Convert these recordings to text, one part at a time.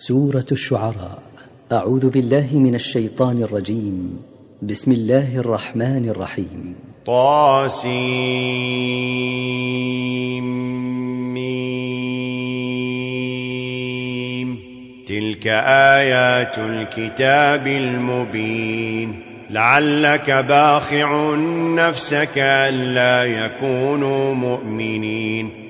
سورة الشعراء. أعوذ بالله من الشيطان الرجيم. بسم الله الرحمن الرحيم. طاسيم. ميم. تلك آيات الكتاب المبين. لعلك باخع نفسك ألا يكونوا مؤمنين.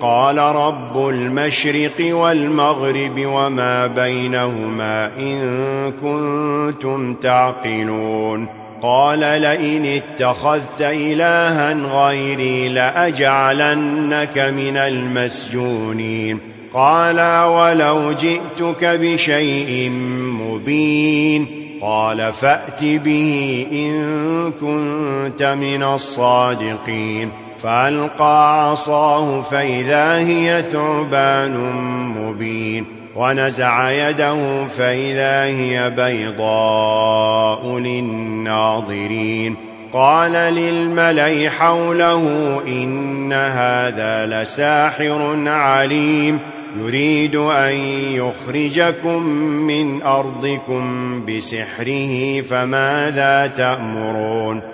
قال رب المشرق والمغرب وما بينهما إن كنتم تعقلون. قال لئن اتخذت إلها غيري لأجعلنك من المسجونين. قال ولو جئتك بشيء مبين. قال فأت به إن كنت من الصادقين. فألقى عصاه فإذا هي ثعبان مبين ونزع يده فإذا هي بيضاء للناظرين قال للملي حوله إن هذا لساحر عليم يريد أن يخرجكم من أرضكم بسحره فماذا تأمرون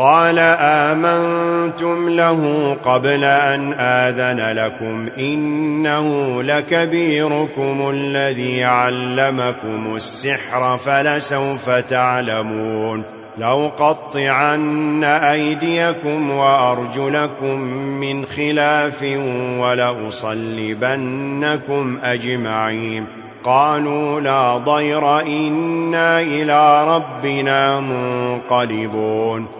قال آمنتم له قبل أن آذن لكم إنه لكبيركم الذي علمكم السحر فلسوف تعلمون لو قطعن أيديكم وأرجلكم من خلاف ولأصلبنكم أجمعين قالوا لا ضير إنا إلى ربنا منقلبون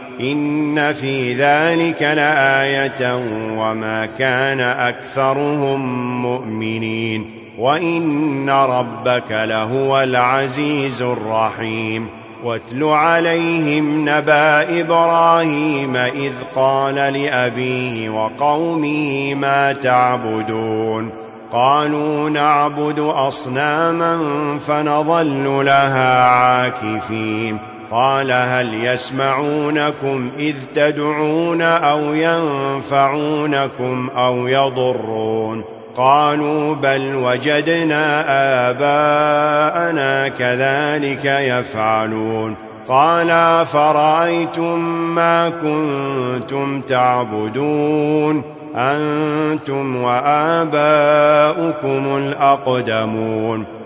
إن في ذلك لآية وما كان أكثرهم مؤمنين وإن ربك لهو العزيز الرحيم واتل عليهم نبا إبراهيم إذ قال لأبيه وقومه ما تعبدون قالوا نعبد أصناما فنظل لها عاكفين قال هل يسمعونكم إذ تدعون أو ينفعونكم أو يضرون قالوا بل وجدنا آباءنا كذلك يفعلون قال فرأيتم ما كنتم تعبدون أنتم وآباؤكم الأقدمون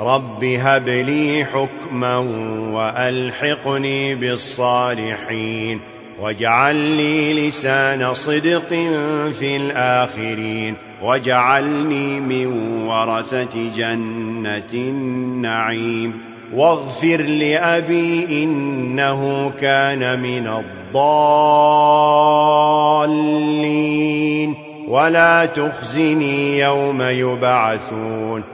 رب هب لي حكما وألحقني بالصالحين واجعل لي لسان صدق في الآخرين واجعلني من ورثة جنة النعيم واغفر لأبي إنه كان من الضالين ولا تخزني يوم يبعثون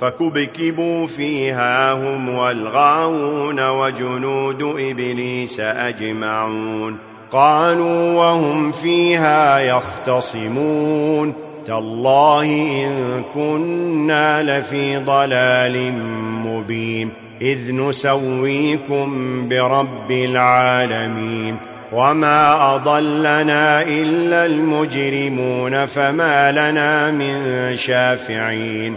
فكبكبوا فيها هم والغاوون وجنود إبليس أجمعون قالوا وهم فيها يختصمون تالله إن كنا لفي ضلال مبين إذ نسويكم برب العالمين وما أضلنا إلا المجرمون فما لنا من شافعين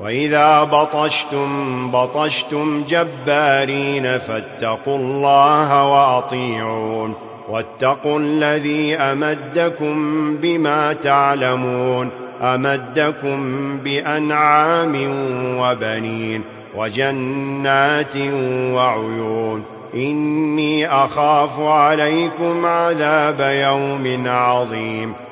وَإِذَا بَطَشْتُمْ بَطَشْتُمْ جَبَّارِينَ فَاتَّقُوا اللَّهَ وَأَطِيعُونَ وَاتَّقُوا الَّذِي أَمَدَّكُمْ بِمَا تَعْلَمُونَ أَمَدَّكُمْ بِأَنْعَامٍ وَبَنِينَ وَجَنَّاتٍ وَعُيُونٍ إِنِّي أَخَافُ عَلَيْكُمْ عَذَابَ يَوْمٍ عَظِيمٍ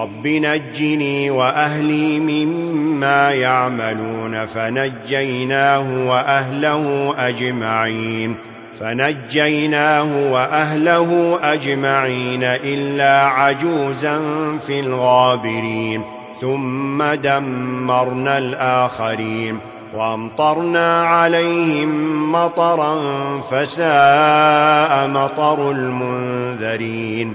رب نجني وأهلي مما يعملون فنجيناه وأهله أجمعين فنجيناه وأهله أجمعين إلا عجوزا في الغابرين ثم دمرنا الآخرين وأمطرنا عليهم مطرا فساء مطر المنذرين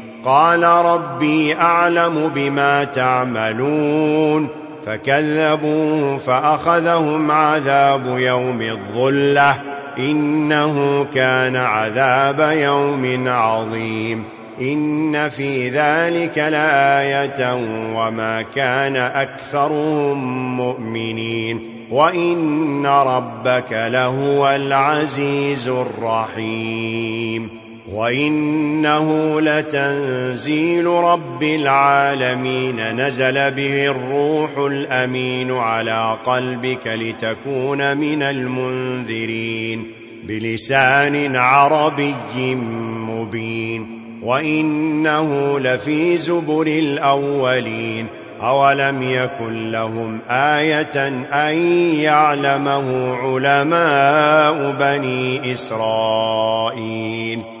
قال ربي أعلم بما تعملون فكذبوا فأخذهم عذاب يوم الظلة إنه كان عذاب يوم عظيم إن في ذلك لآية وما كان أكثرهم مؤمنين وإن ربك لهو العزيز الرحيم وَإِنَّهُ لَتَنزِيلُ رَبِّ الْعَالَمِينَ نَزَلَ بِهِ الرُّوحُ الْأَمِينُ عَلَى قَلْبِكَ لِتَكُونَ مِنَ الْمُنذِرِينَ بِلِسَانٍ عَرَبِيٍّ مُبِينٍ وَإِنَّهُ لَفِي زُبُرِ الْأَوَّلِينَ أَوَلَمْ يَكُنْ لَهُمْ آيَةً أَنْ يَعْلَمَهُ عُلَمَاءُ بَنِي إِسْرَائِيلَ